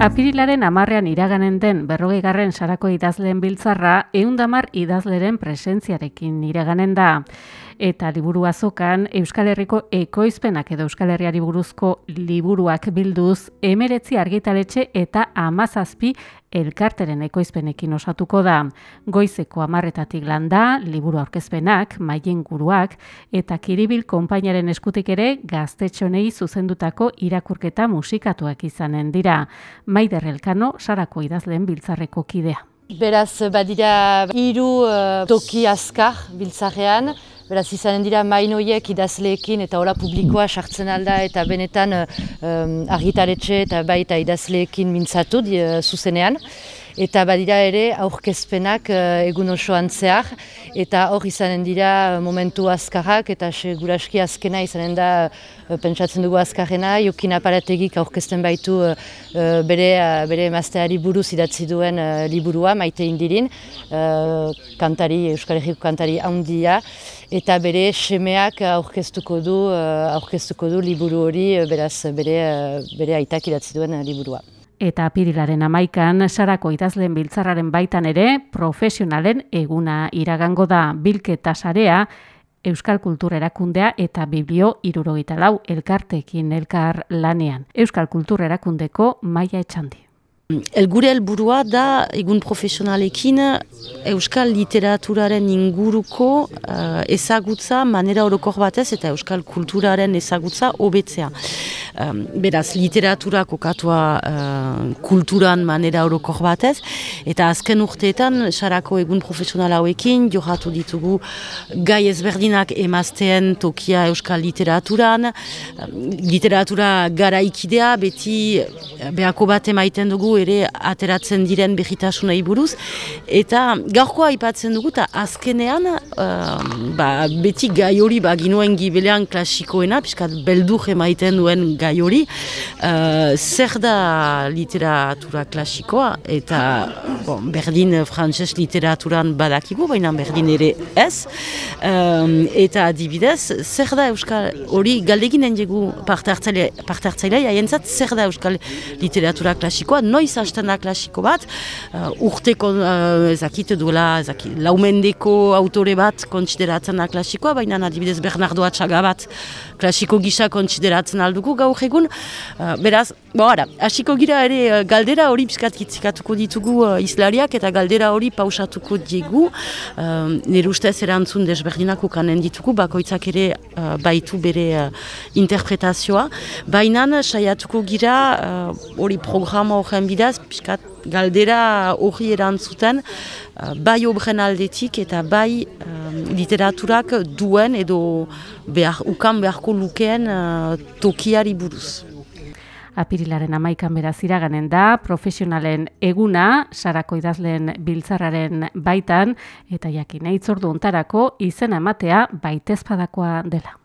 Apirilaren amarrean iraganen den berrogei garren sarako idazleen biltzarra eundamar idazleren presentziarekin iraganen da. Eta liburu azokan Euskal Herriko ekoizpenak edo Euskal Herriari buruzko liburuak bilduz emeretzi argitaletxe eta amazazpi elkarteren ekoizpenekin osatuko da. Goizeko amarretatik landa, liburu aurkezpenak, maien guruak eta kiribil konpainaren eskutik ere gaztetxonei zuzendutako irakurketa musikatuak izanen dira. Maider Elkano, sarako idazleen biltzarreko kidea. Beraz, badira hiru uh, toki azkar biltzarrean, beraz izanen dira mainoiek idazleekin eta ora publikoa sartzen alda eta benetan um, argitaretxe eta baita idazleekin mintzatu uh, zuzenean eta badira ere aurkezpenak uh, egun osoan zehar. Eta hor izanen dira momentu azkarrak eta seguraski azkena izanen da uh, pentsatzen dugu azkarrena, jokin aparategik aurkezten baitu bere, bere emazteari buruz idatzi duen liburua, maite indirin, kantari, Euskal Herriko kantari handia, eta bere semeak aurkeztuko du, aurkeztuko du liburu hori, beraz bere, bere aitak idatzi duen liburua. Eta apirilaren amaikan, sarako idazleen biltzarraren baitan ere, profesionalen eguna iragango da bilketa sarea, Euskal Kultura Erakundea eta Biblio irurogeita lau elkartekin elkar lanean. Euskal Kultura Erakundeko maia etxandi. Elgure helburua da egun profesionalekin euskal literaturaren inguruko uh, ezagutza manera orokor batez eta euskal kulturaren ezagutza hobetzea. Um, beraz, literatura kokatua uh, kulturan manera orokor batez eta azken urteetan sarako egun profesional hauekin johatu ditugu gai ezberdinak emazteen tokia euskal literaturan literatura garaikidea beti behako bat emaiten dugu ere ateratzen diren behitasunai buruz. Eta gaurkoa aipatzen dugu eta azkenean uh, ba, beti gai hori ba, ginoen gibelean klasikoena piskat beldur emaiten duen gai hori. Uh, zer da literatura klasikoa? Eta bon, berdin frantses literaturan badakigu baina berdin ere ez. Um, eta adibidez zer da euskal hori galdegin engegu parte hartzailea haientzat zer da euskal literatura klasikoa noiz hasten da klasiko bat, uh, urteko uh, ezakit duela, ezakit, laumendeko autore bat kontsideratzen da klasikoa, baina adibidez Bernardo Atxaga bat klasiko gisa kontsideratzen aldugu gaur egun. Uh, beraz, bo ara, hasiko gira ere galdera hori pizkat kitzikatuko ditugu uh, islariak eta galdera hori pausatuko diegu. Uh, nire ustez erantzun desberdinak ukanen ditugu, bakoitzak ere uh, baitu bere uh, interpretazioa. Baina saiatuko gira hori programa horren bidaz, pixkat galdera hori erantzuten uh, bai obren aldetik eta bai um, literaturak duen edo behar, ukan beharko lukeen uh, tokiari buruz. Apirilaren amaikan beraz iraganen da, profesionalen eguna, sarako idazleen biltzarraren baitan, eta jakin eitzordu ontarako izena ematea baitezpadakoa dela.